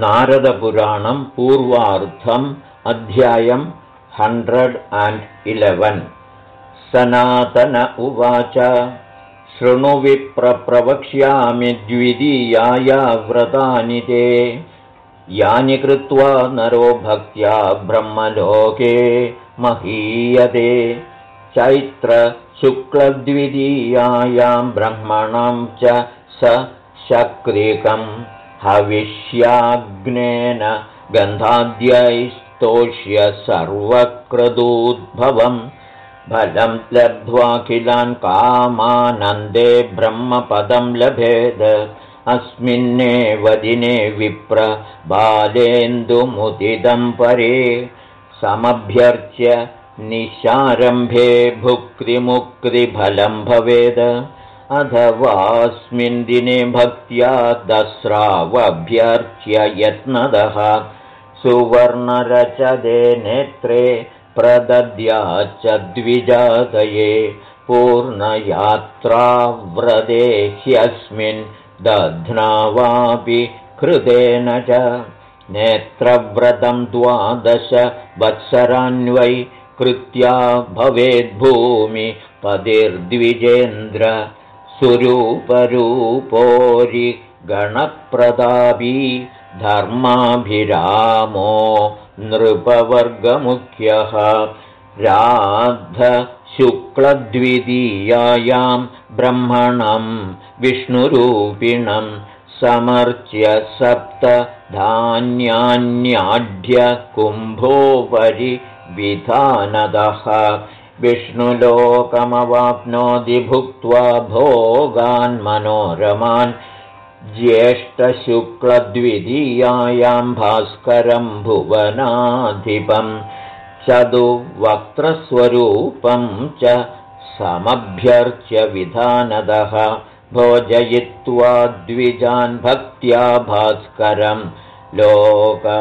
नारदपुराणम् पूर्वार्थम् अध्यायम् hundred and eleven. सनातन उवाच शृणुविप्रवक्ष्यामि द्वितीयाया व्रतानि ते। यानि कृत्वा नरो भक्त्या ब्रह्मलोके महीयते। चैत्रशुक्लद्वितीयायां ब्रह्मणं च स शक्रिकं हविष्याग्नेन गन्धाद्यैस्तोष्य सर्वक्रदूद्भवम् फलं लब्ध्वाखिलान् कामानन्दे ब्रह्मपदं लभेद। अस्मिन्नेव दिने विप्र बालेन्दुमुदिदं परे समभ्यर्च्य निशारम्भे भुक्तिमुक्तिफलं भवेद अथवास्मिन् दिने भक्त्या दस्रावभ्यर्च्य यत्नदः सुवर्णरचदे नेत्रे प्रदद्याच्च द्विजातये। पूर्णयात्राव्रते ह्यस्मिन् दध्नावापि कृतेन च। नेत्रव्रतं द्वादश वत्सरान्वै कृत्या भवेद्भूमि पतिर्द्विजेन्द्र सुरूपरूपोरि गणप्रदापी धर्माभिरामो नृपवर्गमुख्यः। राद्धशुक्लद्वितीयायां ब्रह्मणं विष्णुरूपिणं समर्च्य सप्तधान्यान्याढ्य कुम्भोपरि विधानदः विष्णुलोकमवाप्नोति भुक्त्वा भोगान्मनोरमान् ज्येष्ठशुक्लद्वितीयायां भास्करं भुवनाधिपं चतुवक्त्रस्वरूपं च समभ्यर्च्य विधानदः भोजयित्वा द्विजान् भक्त्या भास्करं लोकमाप्नुयाद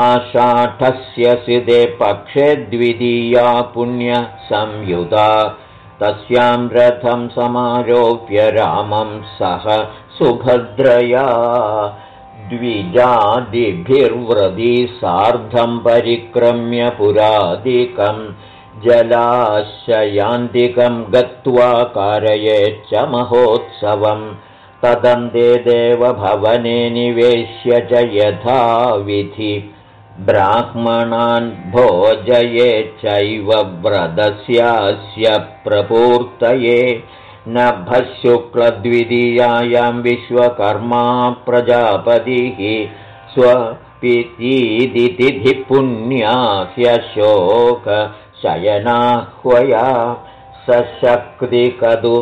आषाढस्य सिदे पक्षे द्वितीया पुण्यसंयुता तस्यां रथं समारोप्य रामं सह सुभद्रया द्विजादिभिर्व्रदी सार्धं परिक्रम्य पुरादिकं जलाशयान्तिकं गत्वा कारयेच्च महोत्सवं। तदन्ते देवभवने निवेश्य च यथाविधि ब्राह्मणान् भोजयेच्चैव व्रतस्यास्य प्रपूर्तये नभशुक्लद्वितीयायां विश्वकर्मा प्रजापतिः स्वपितीदितिथिपुण्या ह्यशोकशयनाह्वया सशक्तिकदु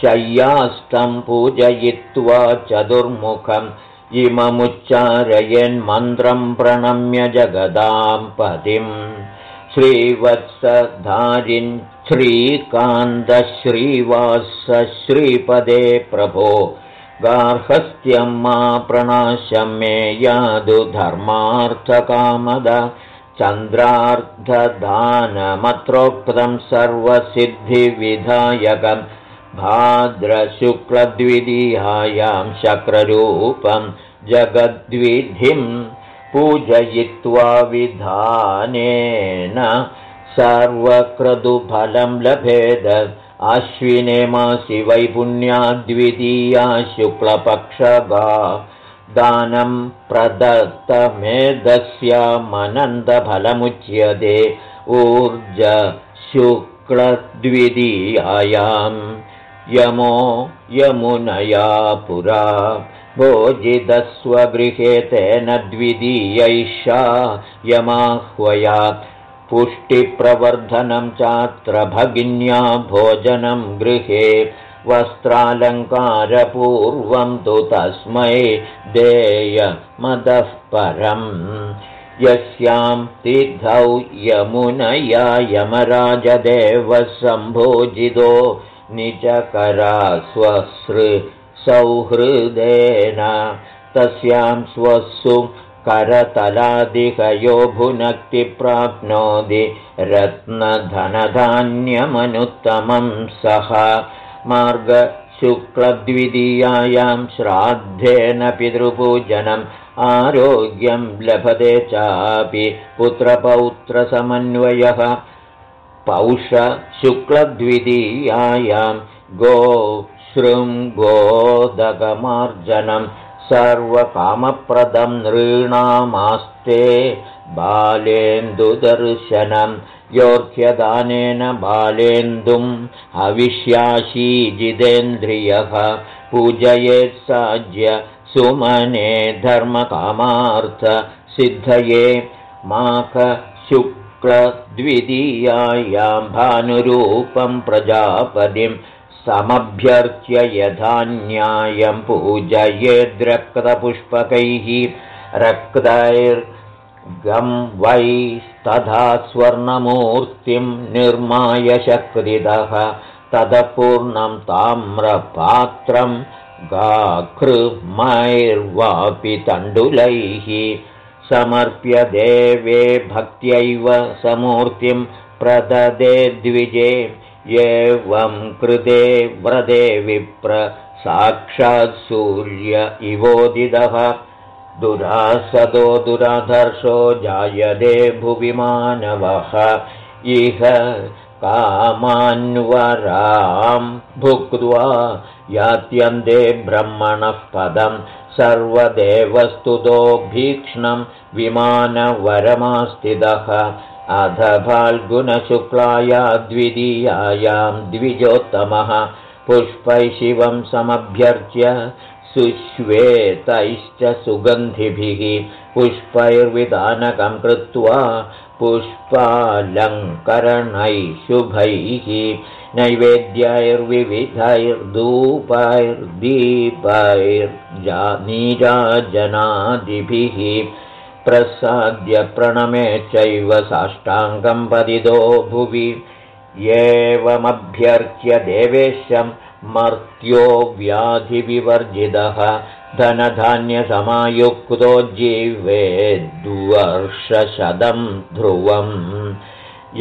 शय्याष्टं पूजयित्वा चतुर्मुखम् इममुच्चारयन्मन्त्रं प्रणम्य जगदां पतिम् श्रीवत्सधारिन् श्रीकान्तश्रीवास श्रीपदे प्रभो। गार्हस्थ्यं मा प्रणाशं मे यादु धर्मार्थकामद। चन्द्रार्धदानमत्रोक्तं सर्वसिद्धिविधायकम् भाद्रशुक्लद्वितीयायां शक्ररूपं जगद्विधिं पूजयित्वा विधानेन सर्वक्रतुफलं लभेद। अश्विने मासि वैपुण्याद्वितीया शुक्लपक्षगा। दानं प्रदत्तमेधस्यामनन्दफलमुच्यते। ऊर्जशुक्लद्वितीयायाम् यमो यमुनया पुरा भोजितस्वगृहे तेन द्वितीयैषा यमाह्वया। पुष्टिप्रवर्धनं चात्र भगिन्या भोजनं गृहे वस्त्रालङ्कारपूर्वं तु तस्मै देयमदः परम्। यस्यां तिथौ यमुनया यमराजदेवः सम्भोजितो निजकरा स्वसृ सौहृदेन तस्यां स्वसु करतलादिकयो भुनक्ति प्राप्नोति रत्नधनधान्यमनुत्तमं सः मार्गशुक्लद्वितीयायां शुक्लद्वितीयायां श्राद्धेन पितृपूजनम् आरोग्यं लभते चापि पुत्रपौत्रसमन्वयः पौषशुक्लद्वितीयायां गो शृङ्गोदकमार्जनं सर्वकामप्रदं नृणामास्ते बालेन्दुदर्शनं योऽर्घ्यदानेन बालेन्दुम् हविष्याशीजितेन्द्रियः पूजयेत्साज्य सुमने धर्मकामार्थसिद्धये माघशुक्लद्वितीयायां भानुरूपं प्रजापतिं समभ्यर्च्य यथा न्यायं पूजयेद्रक्तपुष्पकैः रक्तैर्गं वैस्तथा स्वर्णमूर्तिं निर्माय शक्रितः तदपूर्णं ताम्रपात्रं गाकृमैर्वापि तण्डुलैः समर्प्य देवे भक्त्यैव समूर्तिं प्रददे द्विजे एवं कृते व्रते विप्र साक्षात् सूर्य इवोदितः। दुरासदो दुराधर्षो जायते भुवि मानवः। इह कामान्वरां भुक्त्वा यात्यन्ते ब्रह्मणः पदं सर्वदेवस्तुतो भीक्ष्णं विमानवरमास्थितः। अध फाल्गुणशुक्लाया द्वितीयायां द्विजोत्तमः। पुष्पै शिवं समभ्यर्च्य सुश्वेतैश्च सुगन्धिभिः। पुष्पैर्विधानकं कृत्वा पुष्पालङ्करणैः शुभैः नैवेद्यैर्विविधैर्दूपैर्दीपैर्नीराजनादिभिः प्रसाद्य प्रणमे चैव साष्टाङ्गं पदिदो भुवि। एवमभ्यर्च्य देवेशं मर्त्यो व्याधिविवर्जितः धनधान्यसमायुक्तो जीवेद्वर्षशतं ध्रुवम्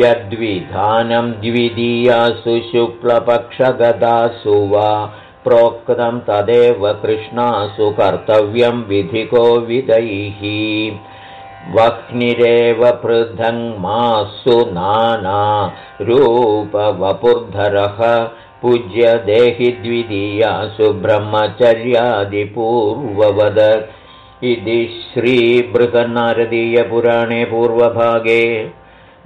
यद्विधानं द्वितीयासु शुक्लपक्षगदासु वा प्रोक्तं तदेव कृष्णासु कर्तव्यं विधिको विदैः वह्निरेव पृथङ्मासु नाना रूपवपुर्धरः पूज्य देहि द्वितीयासु ब्रह्मचर्यादिपूर्ववद। इति श्रीबृहन्नारदीयपुराणे पूर्वभागे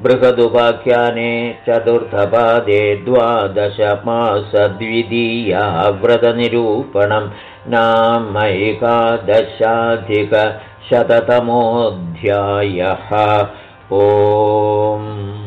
बृहदुपाख्याने चतुर्थपादे द्वादशमासद्वितीया व्रतनिरूपणं नामैकादशाधिकशततमोऽध्यायः। ओम्